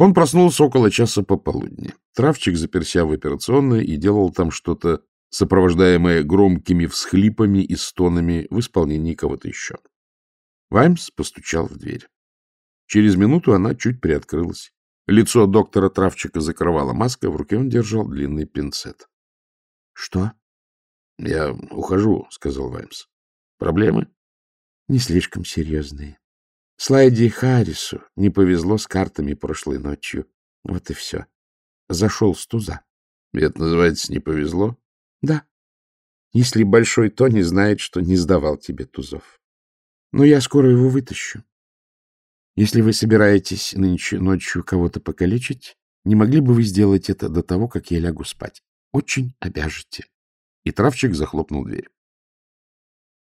Он проснулся около часа пополудни. Травчик заперся в операционной и делал там что-то, сопровождаемое громкими всхлипами и стонами в исполнении кого-то еще. Ваймс постучал в дверь. Через минуту она чуть приоткрылась. Лицо доктора Травчика закрывала маска, в руке он держал длинный пинцет. — Что? — Я ухожу, — сказал Ваймс. — Проблемы? — Не слишком серьезные. Слайди Харрису не повезло с картами прошлой ночью. Вот и все. Зашел с туза. — Это называется «не повезло»? — Да. Если Большой Тони знает, что не сдавал тебе тузов. Но я скоро его вытащу. Если вы собираетесь нынче ночью кого-то покалечить, не могли бы вы сделать это до того, как я лягу спать? Очень обяжете. И травчик захлопнул дверь.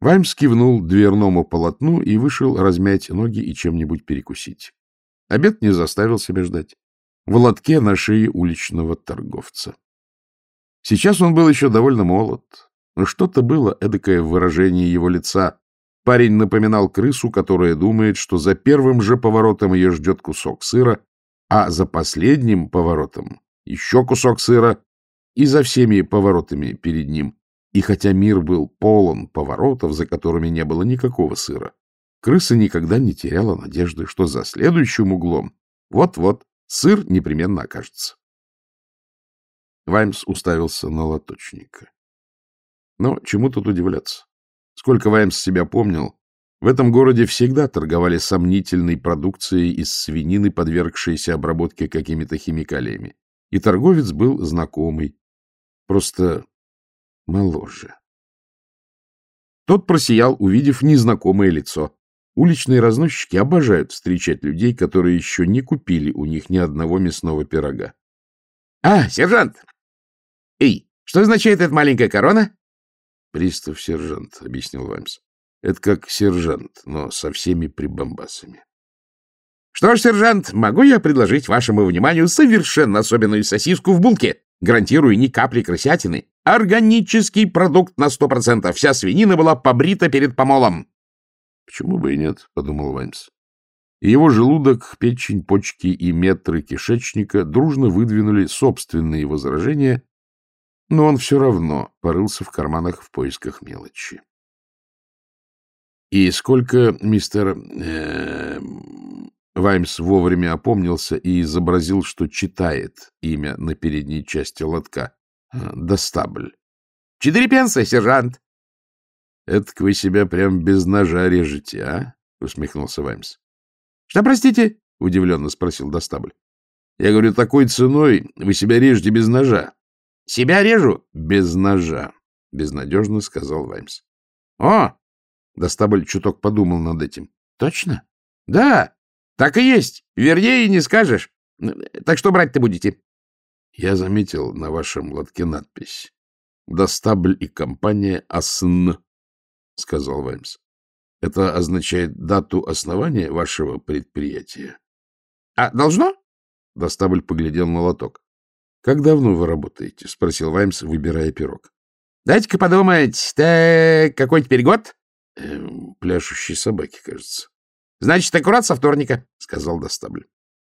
Ваймс кивнул дверному полотну и вышел размять ноги и чем-нибудь перекусить. Обед не заставил себя ждать. В лотке на шее уличного торговца. Сейчас он был еще довольно молод, но что-то было эдакое в выражении его лица. Парень напоминал крысу, которая думает, что за первым же поворотом ее ждет кусок сыра, а за последним поворотом еще кусок сыра, и за всеми поворотами перед ним и хотя мир был полон поворотов, за которыми не было никакого сыра, крыса никогда не теряла надежды, что за следующим углом вот-вот сыр непременно окажется. Ваймс уставился на лоточника. Но чему тут удивляться? Сколько Ваймс себя помнил, в этом городе всегда торговали сомнительной продукцией из свинины, подвергшейся обработке какими-то химикалиями. И торговец был знакомый. Просто моложе. Тот просиял, увидев незнакомое лицо. Уличные разносчики обожают встречать людей, которые еще не купили у них ни одного мясного пирога. — А, сержант! Эй, что означает эта маленькая корона? — Пристав-сержант, — объяснил Ваймс. — Это как сержант, но со всеми прибамбасами. — Что ж, сержант, могу я предложить вашему вниманию совершенно особенную сосиску в булке? Гарантирую, ни капли крысятины. Органический продукт на сто процентов. Вся свинина была побрита перед помолом. — Почему бы и нет, — подумал Ваймс. его желудок, печень, почки и метры кишечника дружно выдвинули собственные возражения, но он все равно порылся в карманах в поисках мелочи. — И сколько, мистер... Э, Ваймс вовремя опомнился и изобразил, что читает имя на передней части лотка. Достабль. — Четыре пенса, сержант. — Это вы себя прям без ножа режете, а? — усмехнулся Ваймс. — Что, простите? — удивленно спросил Достабль. — Я говорю, такой ценой вы себя режете без ножа. — Себя режу? — Без ножа, — безнадежно сказал Ваймс. — О! — Достабль чуток подумал над этим. — Точно? — Да, так и есть. Вернее, не скажешь. Так что брать-то будете? Я заметил на вашем лотке надпись. «Достабль и компания АСН», — сказал Ваймс. Это означает дату основания вашего предприятия. — А должно? — Достабль поглядел на лоток. — Как давно вы работаете? — спросил Ваймс, выбирая пирог. — Дайте-ка подумать. Так, какой теперь год? Эм, — Пляшущие собаки, кажется. — Значит, аккурат со вторника, — сказал Достабль.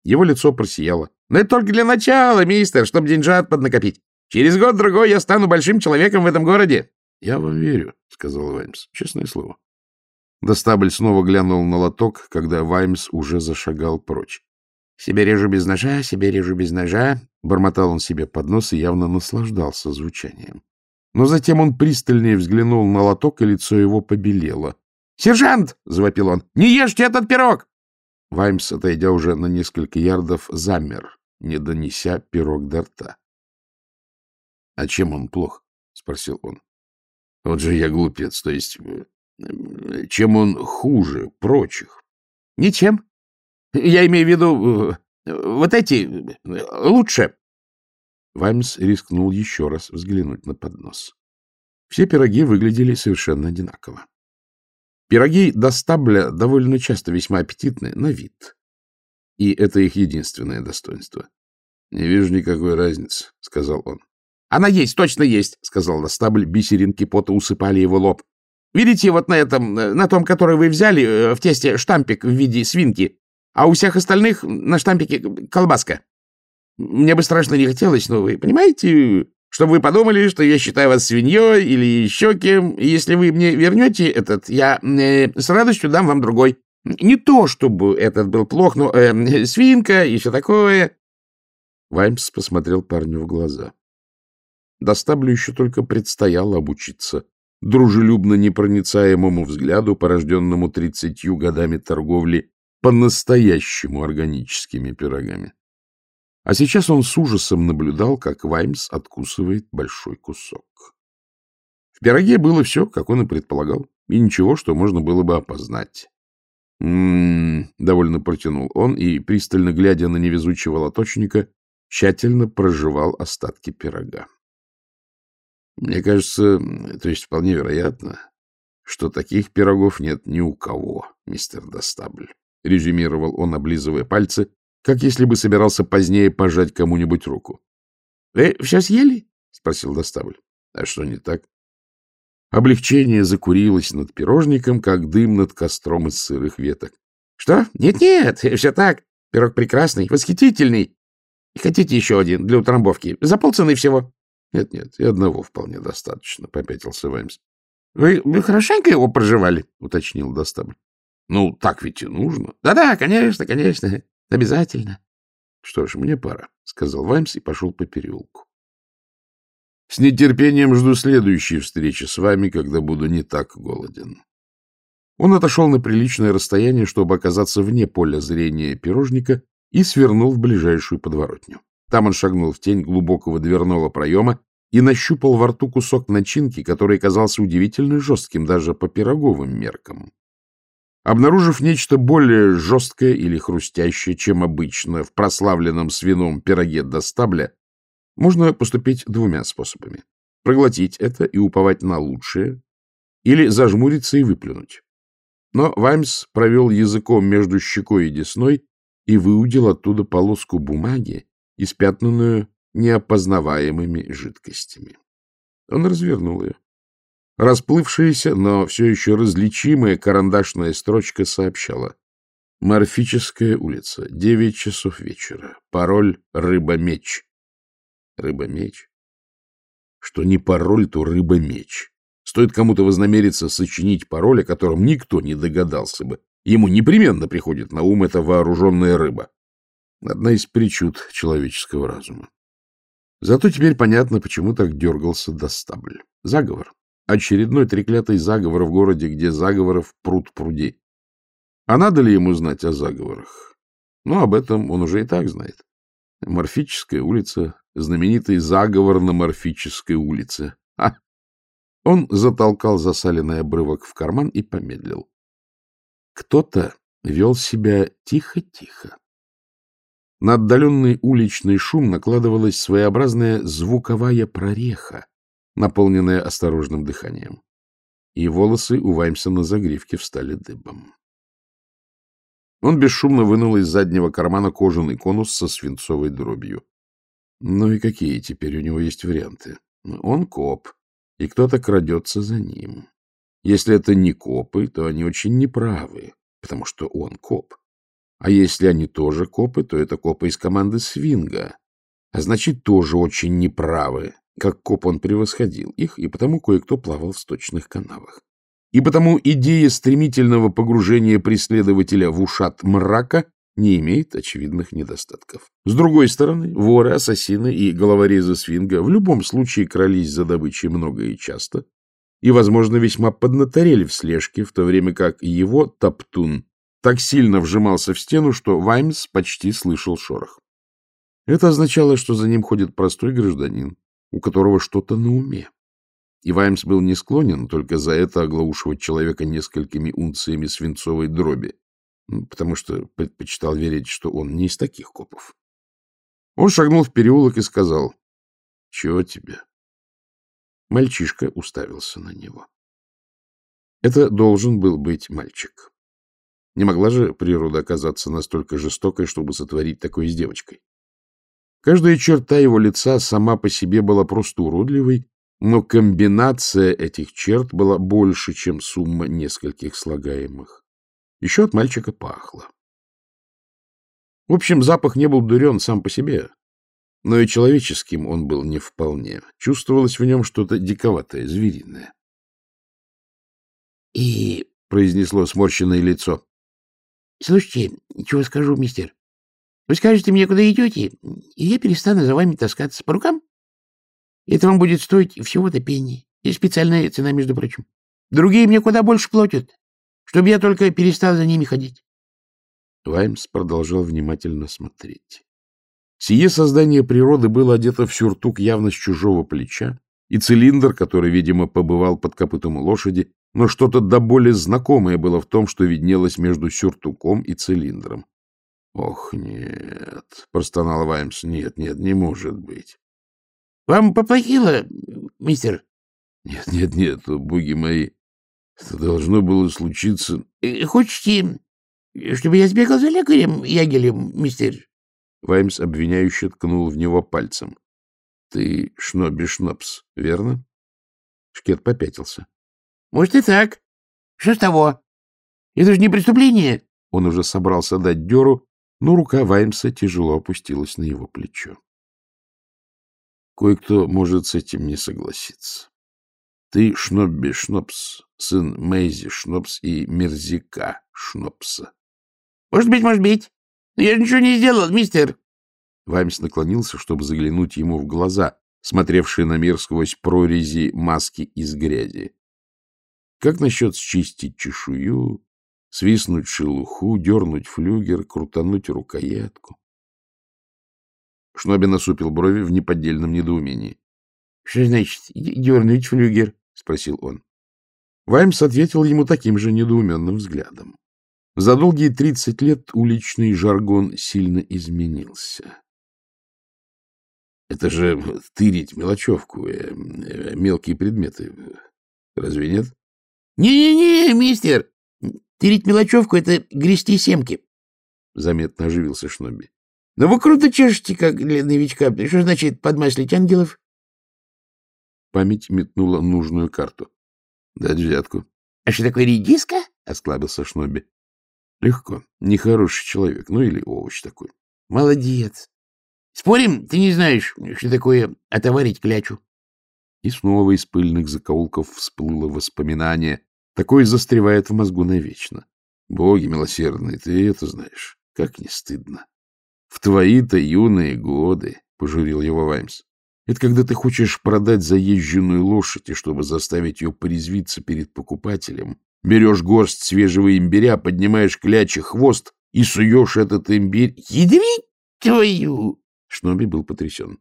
Его лицо просияло. — Но это только для начала, мистер, чтобы деньжат поднакопить. Через год-другой я стану большим человеком в этом городе. — Я вам верю, — сказал Ваймс. — Честное слово. Достабль снова глянул на лоток, когда Ваймс уже зашагал прочь. — Себе режу без ножа, себе режу без ножа. Бормотал он себе под нос и явно наслаждался звучанием. Но затем он пристальнее взглянул на лоток, и лицо его побелело. «Сержант!» — завопил он. «Не ешьте этот пирог!» Ваймс, отойдя уже на несколько ярдов, замер, не донеся пирог до рта. — А чем он плох? — спросил он. — Вот же я глупец, то есть... Э, чем он хуже прочих? — Ничем. Я имею в виду... Э, вот эти... Э, лучше. Ваймс рискнул еще раз взглянуть на поднос. Все пироги выглядели совершенно одинаково. Пироги до стабля довольно часто весьма аппетитны на вид. И это их единственное достоинство. — Не вижу никакой разницы, — сказал он. — Она есть, точно есть, — сказал Достабль. Бисеринки пота усыпали его лоб. — Видите, вот на этом, на том, который вы взяли, э, в тесте штампик в виде свинки. а у всех остальных на штампике колбаска. Мне бы страшно не хотелось, но вы понимаете, чтобы вы подумали, что я считаю вас свиньей или еще кем. Если вы мне вернете этот, я э, с радостью дам вам другой. Не то, чтобы этот был плох, но э, свинка и все такое. Ваймс посмотрел парню в глаза. Достаблю еще только предстояло обучиться дружелюбно непроницаемому взгляду, порожденному тридцатью годами торговли по-настоящему органическими пирогами. А сейчас он с ужасом наблюдал, как Ваймс откусывает большой кусок. В пироге было все, как он и предполагал, и ничего, что можно было бы опознать. «М-м-м», довольно протянул он и, пристально глядя на невезучего лоточника, тщательно проживал остатки пирога. Мне кажется, то есть вполне вероятно, что таких пирогов нет ни у кого, мистер Достабль, — резюмировал он, облизывая пальцы, как если бы собирался позднее пожать кому-нибудь руку. — Вы все съели? — спросил Достабль. — А что не так? Облегчение закурилось над пирожником, как дым над костром из сырых веток. — Что? Нет-нет, все так. Пирог прекрасный, восхитительный. Хотите еще один для утрамбовки? За полцены всего. Нет, — Нет-нет, и одного вполне достаточно, — попятился Ваймс. — Вы, хорошенько его проживали? — уточнил Достабль. — Ну, так ведь и нужно. Да — Да-да, конечно, конечно. Обязательно. — Что ж, мне пора, — сказал Ваймс и пошел по переулку. — С нетерпением жду следующей встречи с вами, когда буду не так голоден. Он отошел на приличное расстояние, чтобы оказаться вне поля зрения пирожника, и свернул в ближайшую подворотню. Там он шагнул в тень глубокого дверного проема и нащупал во рту кусок начинки, который казался удивительно жестким даже по пироговым меркам. Обнаружив нечто более жесткое или хрустящее, чем обычно в прославленном свином пироге до стабля, можно поступить двумя способами. Проглотить это и уповать на лучшее, или зажмуриться и выплюнуть. Но Ваймс провел языком между щекой и десной и выудил оттуда полоску бумаги, испятнанную неопознаваемыми жидкостями. Он развернул ее. Расплывшаяся, но все еще различимая карандашная строчка сообщала. Морфическая улица, девять часов вечера. Пароль «Рыба-меч». Рыба-меч? Что не пароль, то рыба-меч. Стоит кому-то вознамериться сочинить пароль, о котором никто не догадался бы. Ему непременно приходит на ум эта вооруженная рыба. Одна из причуд человеческого разума. Зато теперь понятно, почему так дергался Достабль. Заговор. Очередной треклятый заговор в городе, где заговоров пруд пруди. А надо ли ему знать о заговорах? Ну, об этом он уже и так знает. Морфическая улица, знаменитый заговор на Морфической улице. А! Он затолкал засаленный обрывок в карман и помедлил. Кто-то вел себя тихо-тихо. На отдаленный уличный шум накладывалась своеобразная звуковая прореха, наполненная осторожным дыханием. И волосы у Ваймса на загривке встали дыбом. Он бесшумно вынул из заднего кармана кожаный конус со свинцовой дробью. Ну и какие теперь у него есть варианты? Он коп, и кто-то крадется за ним. Если это не копы, то они очень неправы, потому что он коп. А если они тоже копы, то это копы из команды Свинга. А значит, тоже очень неправы. Как коп он превосходил их, и потому кое-кто плавал в сточных канавах. И потому идея стремительного погружения преследователя в ушат мрака не имеет очевидных недостатков. С другой стороны, воры, ассасины и головорезы свинга в любом случае крались за добычей много и часто, и, возможно, весьма поднаторели в слежке, в то время как его топтун так сильно вжимался в стену, что Ваймс почти слышал шорох. Это означало, что за ним ходит простой гражданин, у которого что-то на уме. И Ваймс был не склонен только за это оглаушивать человека несколькими унциями свинцовой дроби, потому что предпочитал верить, что он не из таких копов. Он шагнул в переулок и сказал, «Чего тебе?» Мальчишка уставился на него. Это должен был быть мальчик. Не могла же природа оказаться настолько жестокой, чтобы сотворить такое с девочкой. Каждая черта его лица сама по себе была просто уродливой, но комбинация этих черт была больше, чем сумма нескольких слагаемых. Еще от мальчика пахло. В общем, запах не был дурен сам по себе, но и человеческим он был не вполне. Чувствовалось в нем что-то диковатое, звериное. — И... — произнесло сморщенное лицо. — Слушайте, чего скажу, мистер? Вы скажете мне, куда идете, и я перестану за вами таскаться по рукам? Это вам будет стоить всего-то пенни. И специальная цена, между прочим. Другие мне куда больше платят, чтобы я только перестал за ними ходить. Ваймс продолжал внимательно смотреть. Сие создание природы было одето в сюртук явно с чужого плеча, и цилиндр, который, видимо, побывал под копытом лошади, но что-то до более знакомое было в том, что виднелось между сюртуком и цилиндром. — Ох, нет, — простонал Ваймс, — нет, нет, не может быть. — Вам поплохело, мистер? — Нет, нет, нет, боги мои, это должно было случиться. — Хотите, чтобы я сбегал за лекарем, Ягелем, мистер? Ваймс обвиняюще ткнул в него пальцем. — Ты Шноби Шнопс, верно? Шкет попятился. — Может, и так. Что с того? Это же не преступление. Он уже собрался дать дёру, но рука Ваймса тяжело опустилась на его плечо. Кое-кто может с этим не согласиться. Ты Шнобби Шнопс, сын Мэйзи Шнопс и Мерзика Шнопса. — Может быть, может быть. Но я ничего не сделал, мистер. Ваймс наклонился, чтобы заглянуть ему в глаза, смотревшие на мир сквозь прорези маски из грязи. Как насчет счистить чешую, свистнуть шелуху, дернуть флюгер, крутануть рукоятку. Шноби насупил брови в неподдельном недоумении. — Что значит дернуть флюгер? — спросил он. Ваймс ответил ему таким же недоуменным взглядом. За долгие тридцать лет уличный жаргон сильно изменился. Это же тырить мелочевку, э, э, мелкие предметы. Разве нет? Не-не-не, мистер, Тырить мелочевку — это грести семки. Заметно оживился Шноби. — Но вы круто чешете, как для новичка. Что значит подмаслить ангелов? Память метнула нужную карту. — Дать взятку. — А что такое редиска? — осклабился Шноби. — Легко. Нехороший человек. Ну или овощ такой. — Молодец. Спорим, ты не знаешь, что такое отоварить клячу? И снова из пыльных закоулков всплыло воспоминание Такое застревает в мозгу навечно. Боги милосердные, ты это знаешь. Как не стыдно. В твои-то юные годы, — пожурил его Ваймс, — это когда ты хочешь продать заезженную лошадь, и чтобы заставить ее порезвиться перед покупателем, берешь горсть свежего имбиря, поднимаешь клячий хвост и суешь этот имбирь. Ядрить твою! Шноби был потрясен.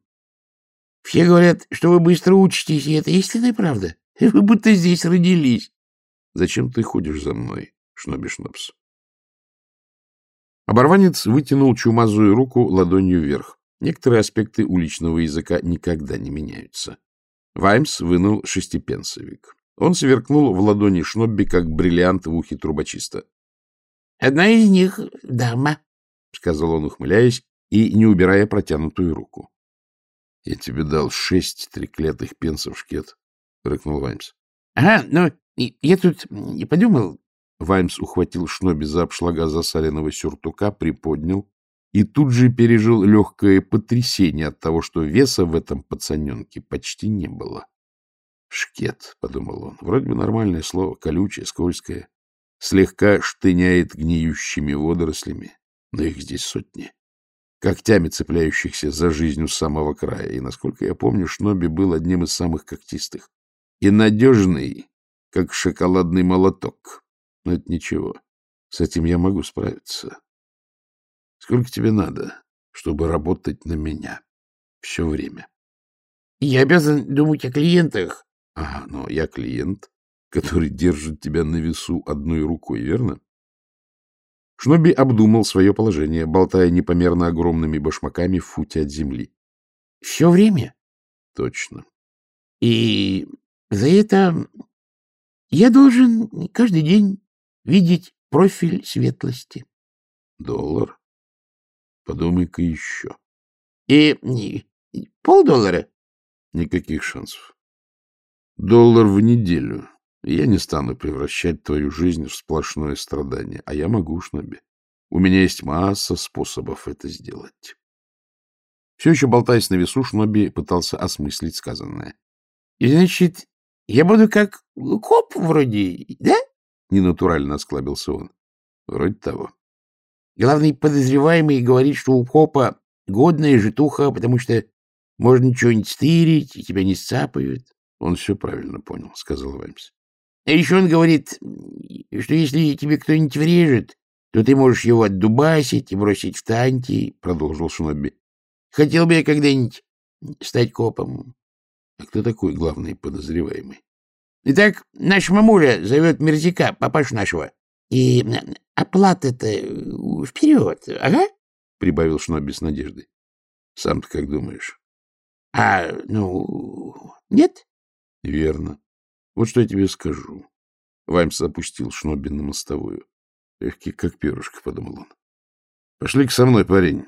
Все говорят, что вы быстро учитесь, и это истинная правда. Вы будто здесь родились. Зачем ты ходишь за мной, Шноби-Шнопс? Оборванец вытянул чумазую руку ладонью вверх. Некоторые аспекты уличного языка никогда не меняются. Ваймс вынул шестипенсовик. Он сверкнул в ладони Шнобби, как бриллиант в ухе трубочиста. — Одна из них — дама, — сказал он, ухмыляясь и не убирая протянутую руку. — Я тебе дал шесть треклятых пенсов, шкет, — рыкнул Ваймс. — Ага, ну, я тут не подумал. Ваймс ухватил Шноби за обшлага засаленного сюртука, приподнял и тут же пережил легкое потрясение от того, что веса в этом пацаненке почти не было. «Шкет», — подумал он, — вроде бы нормальное слово, колючее, скользкое, слегка штыняет гниющими водорослями, но их здесь сотни, когтями цепляющихся за жизнь у самого края, и, насколько я помню, Шноби был одним из самых когтистых. И надежный, как шоколадный молоток. Но это ничего. С этим я могу справиться. Сколько тебе надо, чтобы работать на меня все время? Я обязан думать о клиентах. Ага, но я клиент, который держит тебя на весу одной рукой, верно? Шноби обдумал свое положение, болтая непомерно огромными башмаками в футе от земли. — Все время? — Точно. — И за это я должен каждый день видеть профиль светлости. Доллар? Подумай-ка еще. И, полдоллара? Никаких шансов. Доллар в неделю. Я не стану превращать твою жизнь в сплошное страдание, а я могу, Шноби. У меня есть масса способов это сделать. Все еще болтаясь на весу, Шноби пытался осмыслить сказанное. — И значит, я буду как коп вроде, да? — ненатурально осклабился он. — Вроде того. Главный подозреваемый говорит, что у копа годная житуха, потому что можно что-нибудь стырить, и тебя не сцапают. — Он все правильно понял, — сказал Ваймс. — А еще он говорит, что если тебе кто-нибудь врежет, то ты можешь его отдубасить и бросить в танки, — продолжил Шнобби. — Хотел бы я когда-нибудь стать копом. — А кто такой главный подозреваемый? — Итак, наш мамуля зовет Мерзика, папашу нашего. И оплата-то вперед, ага? — прибавил Шнобби с надеждой. — Сам-то как думаешь? — А, ну, нет? — Верно. Вот что я тебе скажу. Ваймс опустил Шнобби на мостовую. Легкий, как перышко, — подумал он. — Пошли-ка со мной, парень.